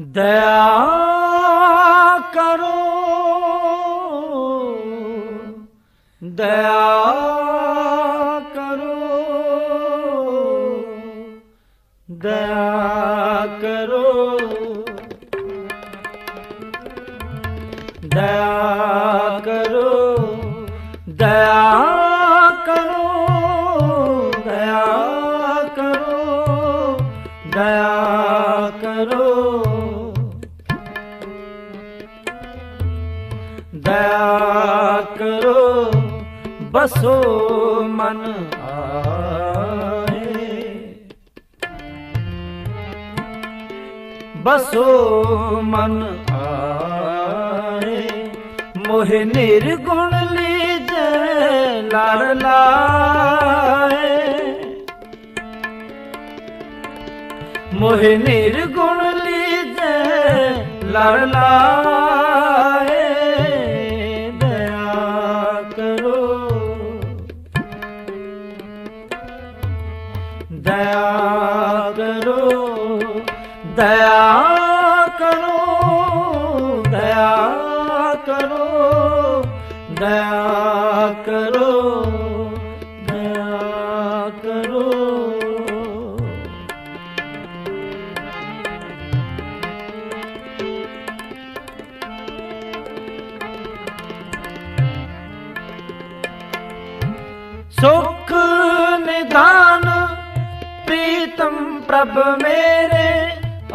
ਦਇਆ ਕਰੋ। ਦਇਆ ਕਰੋ। ਦਇਆ ਕਰੋ। ਦਇਆ ਕਰੋ। ਦਇਆ ਕਰੋ। ਬਸੋ ਮਨ ਆਏ। ਬਸੋ ਮਨ ਆਏ। ਮੋਹ ਨਿਰਗੁਣ ਲੀਜੈ ਲੜ ਲਾਏ। ਮੋਹਿ ਨਿਰਗੁਣ ਲੀਜੈ ਲੜ ਲਾਏ ਦਇਆ ਕਰੋ। ਦਇਆ ਕਰੋ ਦਇਆ ਕਰੋ ਦਇਆ ਕਰੋ ਦਇਆ ਸੁਖ ਨਿਦਾਨ ਪ੍ਰੀਤਮ ਪ੍ਰਭ ਮੇਰੇ,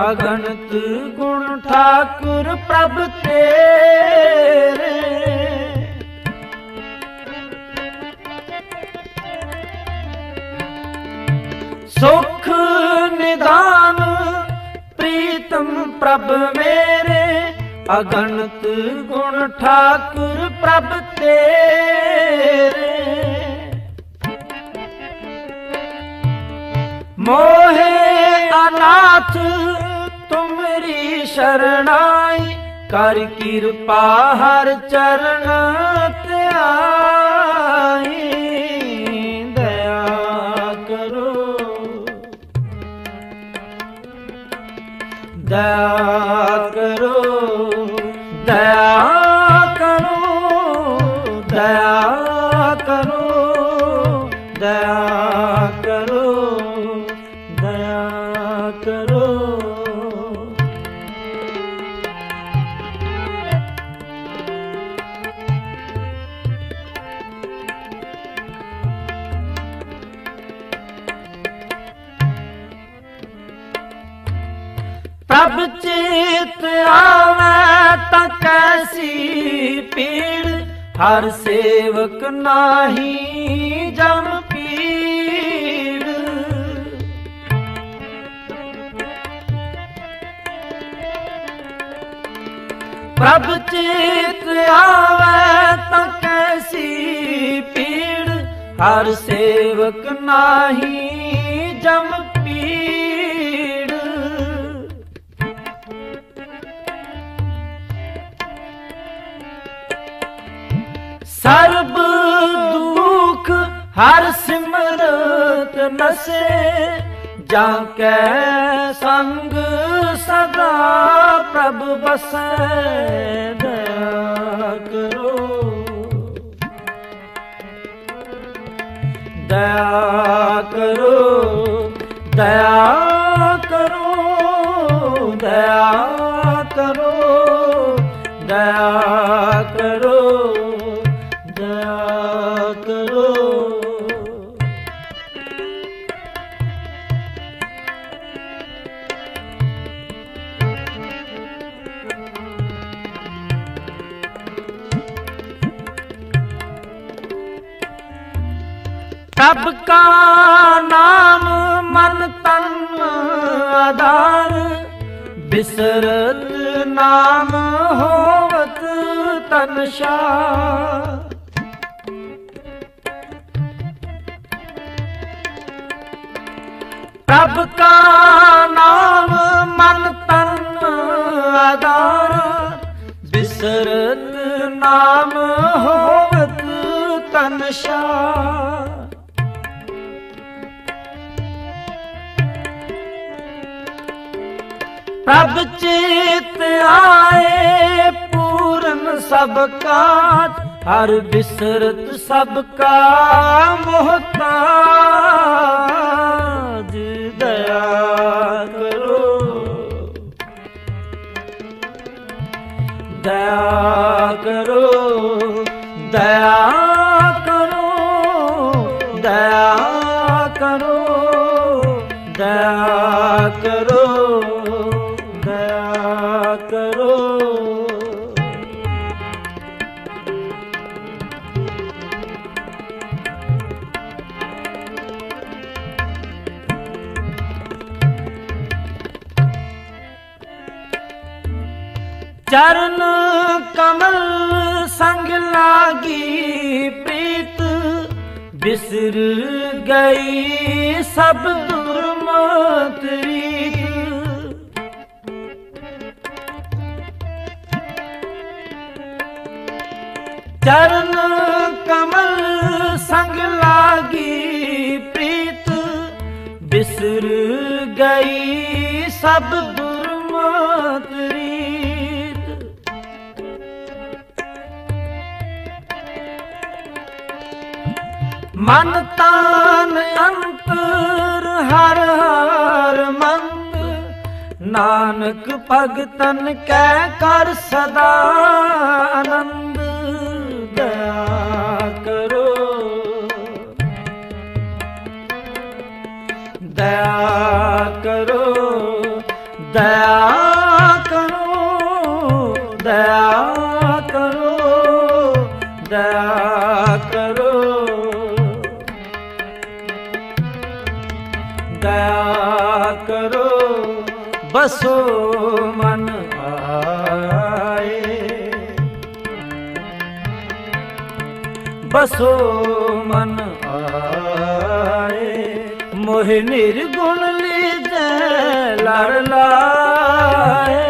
ਅਗਣਤ ਗੁਣ ਠਾਕੁਰ ਪ੍ਰਭ ਤੇਰੇ। ਸੁਖ ਨਿਦਾਨ ਪ੍ਰੀਤਮ ਪ੍ਰਭ ਮੇਰੇ, ਅਗਣਤ ਗੁਣ ਠਾਕੁਰ ਪ੍ਰਭ ਤੇਰੇ। ਮੋਹੇ ਅਨਾਥ ਤੁਮਰੀ ਸ਼ਰਣਾਈ ਕਰ ਕਿਰਪਾ ਹਰ ਚਰਨ ਧਿਆਈ ਦਇਆ ਕਰੋ। ਦਇਆ ਕਰੋ। ਕਰੋ। ਪ੍ਰਭ ਚੇਤ ਆਵੇ ਤਾਂ ਕੈਸੀ ਪੀੜ ਹਰ ਸੇਵਕ ਨਾਹੀ। ਪ੍ਰਭ ਚੇਤ ਆਵੇ ਤਾਂ ਕੈਸੀ ਪੀੜ? ਹਰ ਸੇਵਕ ਨਾਹੀ ਜਮ ਪੀੜ। ਸਰਬ ਦੁਖ ਹਰ ਸਿਮਰਤ ਨਸੇ। ਜਾਂ ਕੈ ਸੰਗ ਸਦਾ ਪ੍ਰਭ ਬਸੈ ਦਇਆ ਕਰੋ। ਦਇਆ ਕਰੋ ਦਇਆ ਕਰੋ ਦਇਆ ਕਰੋ, ਦਇਆ ਸਭ ਕਾ ਨਾਮ ਮਨ ਤਨ ਆਧਾਰ, ਬਿਸਰਤ ਨਾਮ ਹੋਵਤ ਤਨ ਸ਼ਾ ਪ੍ਰਭ ਕਾ ਨਾਮ ਮਨ ਤਨ ਆਧਾਰ, ਬਿਸਰਤ ਨਾਮ ਹੋਵਤ ਤਨ ਸ਼ਾ ਪ੍ਰਭ ਚੇਤ ਆਏ, ਪੂਰਨ ਸਭ ਕਾਜ ਹਰ ਬਿਸਰਤ ਸਭ ਕਾ ਮੁਹਤਾਜ ਦਇਆ ਕਰੋ। ਦਇਆ ਕਰੋ ਦਇਆ ਕਰੋ ਦਇਆ ਕਰੋ ਦਇਆ ਕਰੋ। ਚਰਨ ਕਮਲ ਸੰਗ ਲਾਗੀ ਪ੍ਰੀਤ ਬਿਸਰ ਗਈ ਸਭ ਦੁਰਮਤ ਰੀਤ। ਚਰਨ ਕਮਲ ਸੰਗ ਲਾਗੀ ਪ੍ਰੀਤ ਬਿਸਰ ਗਈ ਸਭ ਦੁਰਮਤ ਰੀਤ। ਮਨ ਤਾਨ ਅੰਤਰ ਹਰ ਹਰ ਮੰਗ, ਨਾਨਕ ਭਗਤਨ ਕੈ ਕਰ ਸਦਾ ਆਨੰਦ, ਦਇਆ ਕਰੋ। ਦਇਆ ਕਰੋ, ਦਇਆ ਦਇਆ ਕਰੋ, ਬਸੋ ਮਨ ਆਏ। ਬਸੋ ਮਨ ਆਏ, ਮੋਹਿ ਨਿਰਗੁਣ ਲੀਜੈ ਲੜ ਲਾਏ।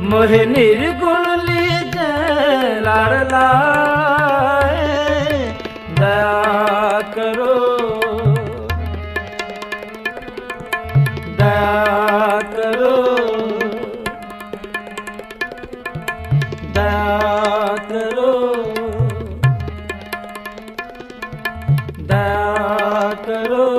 ਮੋਹਿ ਨਿਰਗੁਣ ਲੀਜੈ ਲੜ ਲਾਏ। ਦਇਆ ਕਰੋ ಕರೋ